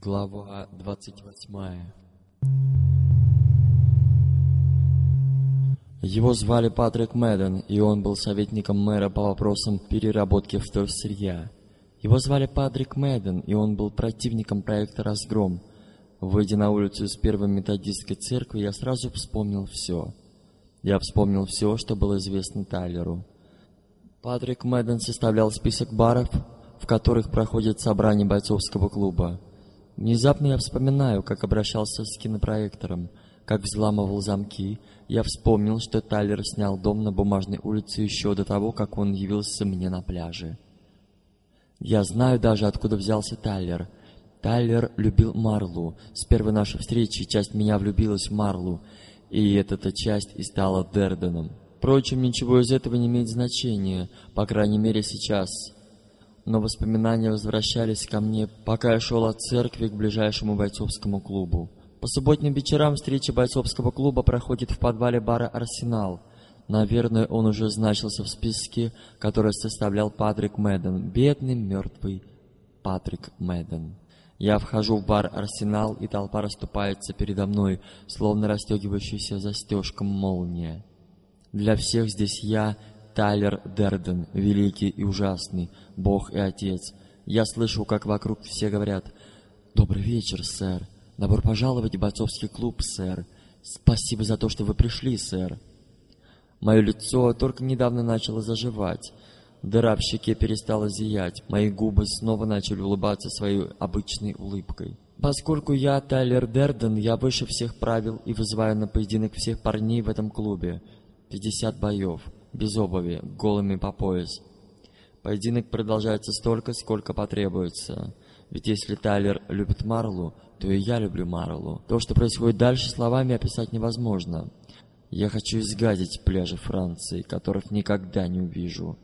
Глава 28 Его звали Патрик Мэдден, и он был советником мэра по вопросам переработки вторсырья. Его звали Патрик Мэдден, и он был противником проекта «Разгром». Выйдя на улицу из первой методистской церкви, я сразу вспомнил все. Я вспомнил все, что было известно Тайлеру. Патрик Мэдден составлял список баров, в которых проходит собрание бойцовского клуба. Внезапно я вспоминаю, как обращался с кинопроектором, как взламывал замки. Я вспомнил, что Тайлер снял дом на Бумажной улице еще до того, как он явился мне на пляже. Я знаю даже, откуда взялся Тайлер. Тайлер любил Марлу. С первой нашей встречи часть меня влюбилась в Марлу, и эта часть и стала Дерденом. Впрочем, ничего из этого не имеет значения, по крайней мере сейчас но воспоминания возвращались ко мне, пока я шел от церкви к ближайшему бойцовскому клубу. По субботним вечерам встреча бойцовского клуба проходит в подвале бара «Арсенал». Наверное, он уже значился в списке, который составлял Патрик Мэдден. Бедный, мертвый Патрик Мэдден. Я вхожу в бар «Арсенал», и толпа расступается передо мной, словно расстегивающаяся застежком молния. Для всех здесь я Тайлер Дерден, великий и ужасный, Бог и Отец. Я слышу, как вокруг все говорят «Добрый вечер, сэр! Добро пожаловать в бойцовский клуб, сэр! Спасибо за то, что вы пришли, сэр!» Мое лицо только недавно начало заживать. Дыра в щеке перестала зиять. Мои губы снова начали улыбаться своей обычной улыбкой. Поскольку я Тайлер Дерден, я выше всех правил и вызываю на поединок всех парней в этом клубе. 50 боев без обуви, голыми по пояс. Поединок продолжается столько, сколько потребуется. Ведь если Тайлер любит Марлу, то и я люблю Марлу. То, что происходит дальше, словами описать невозможно. Я хочу изгадить пляжи Франции, которых никогда не увижу.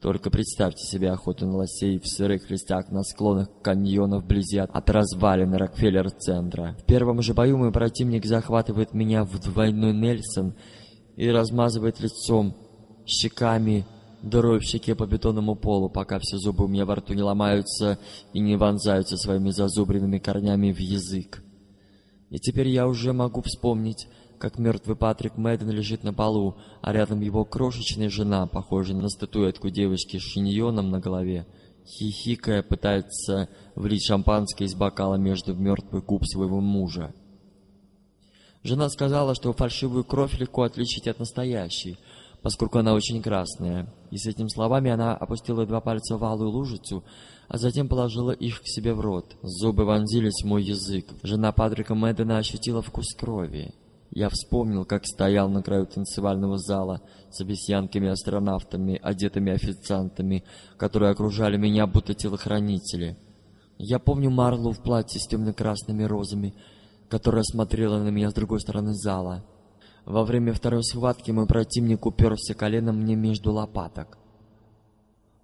Только представьте себе охоту на лосей в сырых листях на склонах каньонов вблизи от развалин Рокфеллер-центра. В первом же бою мой противник захватывает меня в двойной Нельсон и размазывает лицом щеками, дырой в щеке по бетонному полу, пока все зубы у меня во рту не ломаются и не вонзаются своими зазубренными корнями в язык. И теперь я уже могу вспомнить, как мертвый Патрик Мэдден лежит на полу, а рядом его крошечная жена, похожая на статуэтку девочки с шиньоном на голове, хихикая пытается влить шампанское из бокала между мертвых губ своего мужа. Жена сказала, что фальшивую кровь легко отличить от настоящей, поскольку она очень красная. И с этими словами она опустила два пальца в алую лужицу, а затем положила их к себе в рот. Зубы вонзились в мой язык. Жена Патрика Мэддена ощутила вкус крови. Я вспомнил, как стоял на краю танцевального зала с обезьянками-астронавтами, одетыми официантами, которые окружали меня, будто телохранители. Я помню Марлу в платье с темно-красными розами, которая смотрела на меня с другой стороны зала. Во время второй схватки мой противник уперся коленом мне между лопаток.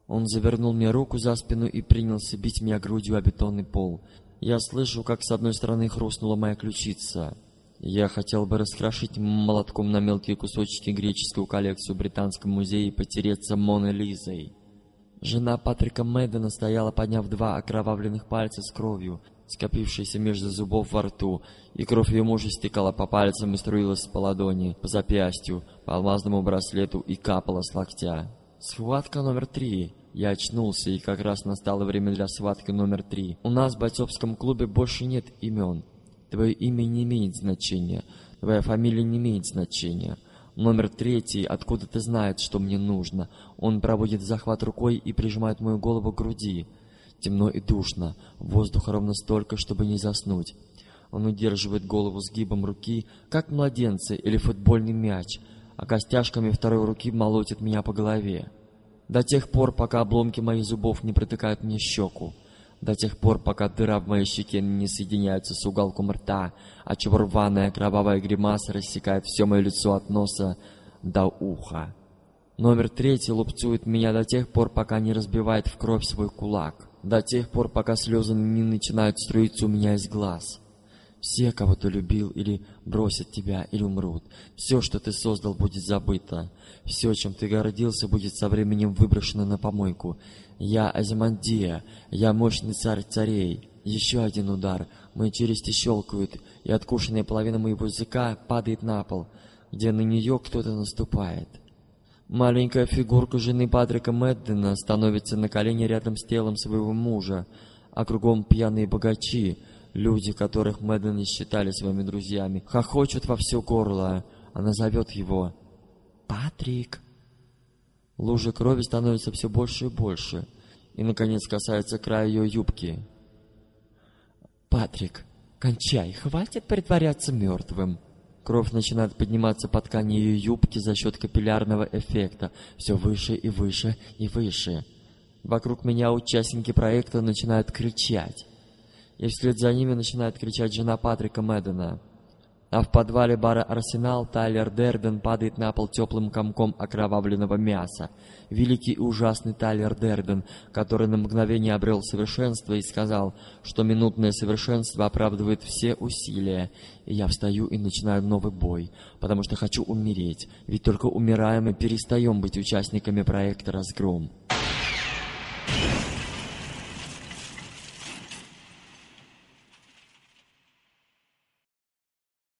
Он завернул мне руку за спину и принялся бить меня грудью о бетонный пол. Я слышу, как с одной стороны хрустнула моя ключица. Я хотел бы раскрошить молотком на мелкие кусочки греческую коллекцию в Британском музее и потереться Моной Лизой. Жена Патрика Мэддена стояла, подняв два окровавленных пальца с кровью скопившейся между зубов во рту, и кровь ее мужа стекала по пальцам и струилась по ладони, по запястью, по алмазному браслету и капала с локтя. Схватка номер три. Я очнулся, и как раз настало время для схватки номер три. У нас в бойцовском клубе больше нет имен. Твое имя не имеет значения. Твоя фамилия не имеет значения. Номер третий откуда-то знает, что мне нужно. Он проводит захват рукой и прижимает мою голову к груди. Темно и душно, воздуха ровно столько, чтобы не заснуть. Он удерживает голову сгибом руки, как младенцы или футбольный мяч, а костяшками второй руки молотит меня по голове. До тех пор, пока обломки моих зубов не протыкают мне щеку. До тех пор, пока дыра в моей щеке не соединяется с уголком рта, отчего рваная кровавая гримаса рассекает все мое лицо от носа до уха. Номер третий лупцует меня до тех пор, пока не разбивает в кровь свой кулак до тех пор, пока слезы не начинают струиться у меня из глаз. Все, кого ты любил, или бросят тебя, или умрут. Все, что ты создал, будет забыто. Все, чем ты гордился, будет со временем выброшено на помойку. Я Азимандия, я мощный царь царей. Еще один удар. Мои челюсти щелкают, и откушенная половина моего языка падает на пол, где на нее кто-то наступает. Маленькая фигурка жены Патрика Мэддена становится на колени рядом с телом своего мужа, а кругом пьяные богачи, люди, которых Мэдден не считали своими друзьями, хохочут во все горло. Она зовет его «Патрик!». Лужа крови становится все больше и больше, и, наконец, касается края ее юбки. «Патрик, кончай, хватит притворяться мертвым!» Кровь начинает подниматься по ткани ее юбки за счет капиллярного эффекта, все выше и выше и выше. Вокруг меня участники проекта начинают кричать. И вслед за ними начинает кричать жена Патрика Мэддена. А в подвале бара «Арсенал» Тайлер Дерден падает на пол теплым комком окровавленного мяса. Великий и ужасный Тайлер Дерден, который на мгновение обрел совершенство и сказал, что минутное совершенство оправдывает все усилия. И я встаю и начинаю новый бой, потому что хочу умереть, ведь только умираем и перестаем быть участниками проекта «Разгром».